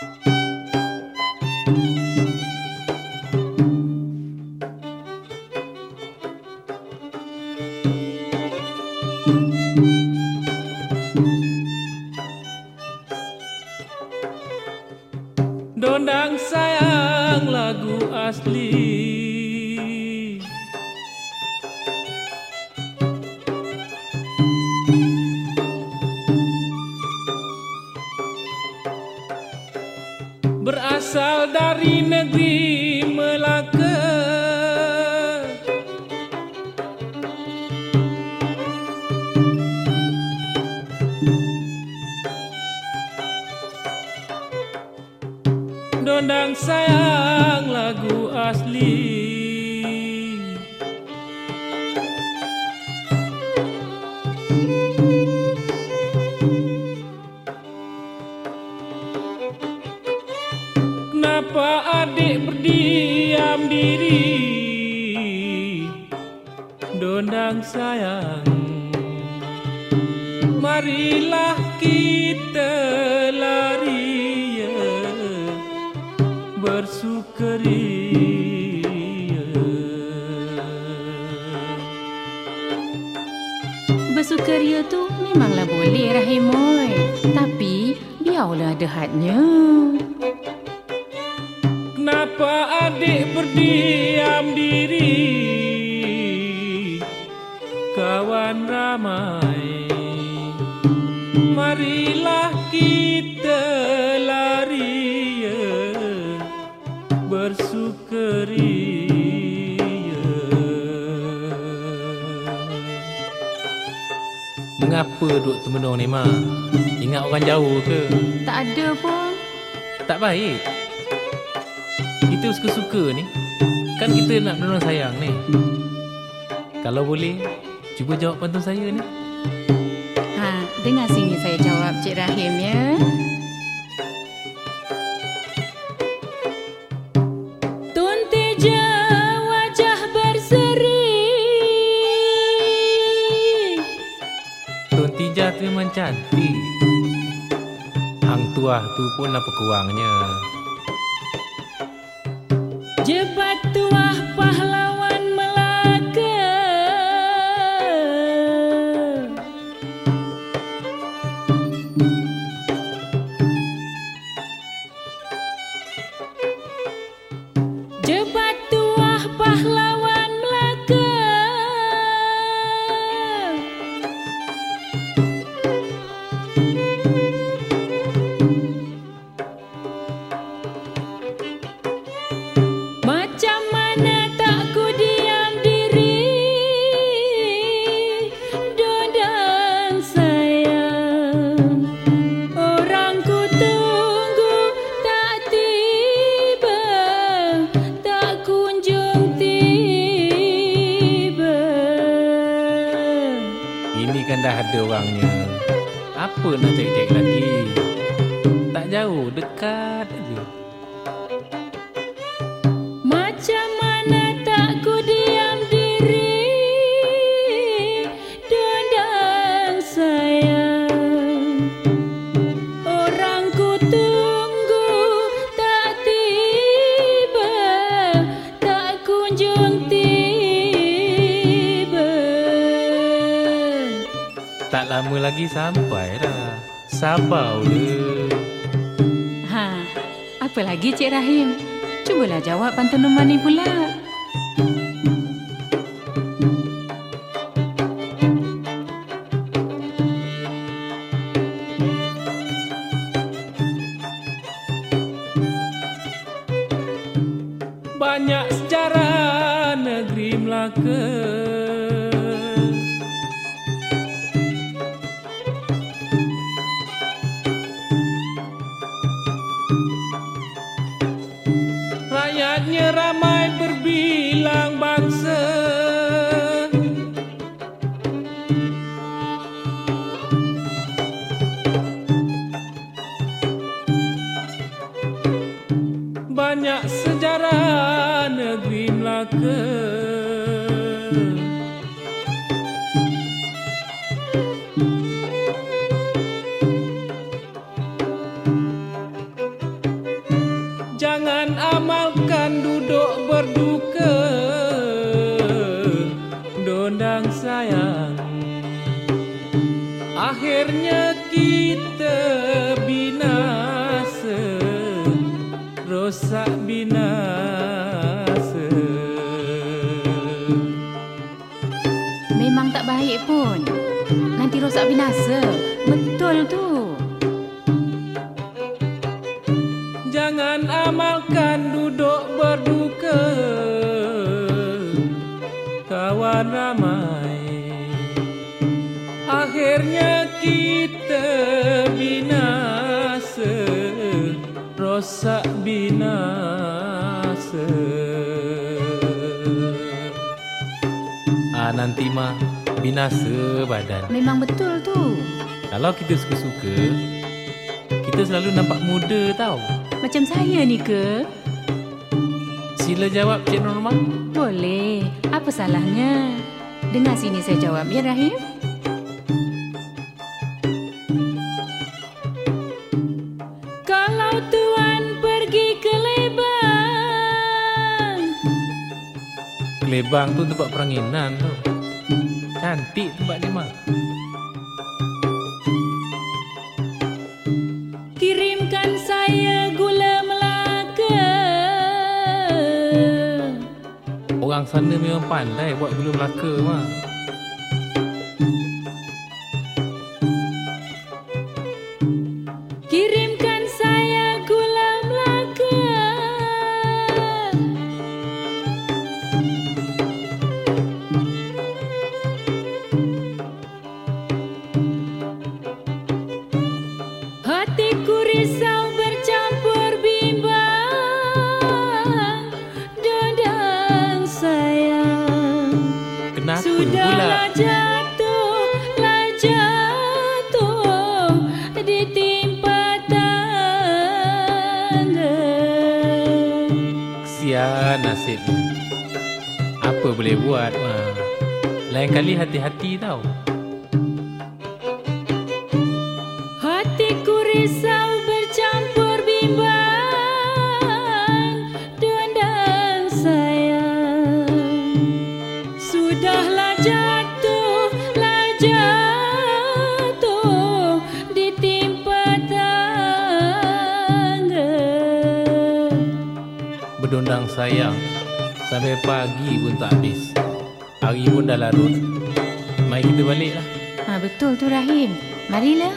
Dondang Berasal dari negeri Melaka. Dondang sayang lagu asli Kenapa adik berdiam diri Dondang sayang Marilah kita lari ya Bersukaria Bersukaria tu memanglah boleh Rahimoy. Tapi biarlah ada hadnya. Kenapa adik berdiam diri Kawan ramai Marilah kita lari ya Bersukaria Mengapa duduk termenung ni, Mak? Ingat orang jauh ke? Tak ada pun. Tak baik. Kita suka-suka ni. Kan kita nak menolong sayang ni. Kalau boleh, cuba jawab pantun saya ni. Ha, dengar sini saya jawab Cik Rahim ya. Tu memang cantik. Hang tuah tu pun apa kurangnya. Jebat tuah pahlawan orangnya. Apa nak cari-cari lagi? Tak jauh, dekat aja. Lagi sampai dah. Sabar je. Ha, apa lagi Cik Rahim? Cubalah jawab pantun Numan ni pula. Banyak sejarah negeri Melaka Rakyatnya ramai berbilang bangsa. Banyak sejarah negeri Melaka dan amalkan duduk berduka. Dondang sayang Akhirnya kita binasa. Rosak binasa. Memang tak baik pun. Nanti rosak binasa. Betul tu. Binasa Ah nanti mah binasa badan. Memang betul tu. Kalau kita suka-suka, kita selalu nampak muda tau. Macam saya ni ke? Sila jawab Cik Norma. Boleh. Apa salahnya? Dengar sini saya jawab ya Rahim. Kelebang tu tempat peranginan tu. Cantik tempat dia mah. Kirimkan saya gula Melaka Orang sana memang pandai buat gula Melaka mah. Pula? Sudahlah jatuh, lah jatuh Ditimpa tangga Kesian nasib ni. Apa boleh buat mah. Lain kali hati-hati tau. Hatiku risau Berdondang sayang. Sampai pagi pun tak habis. Hari pun dah larut. Mari kita balik lah. Ha, betul tu Rahim Marilah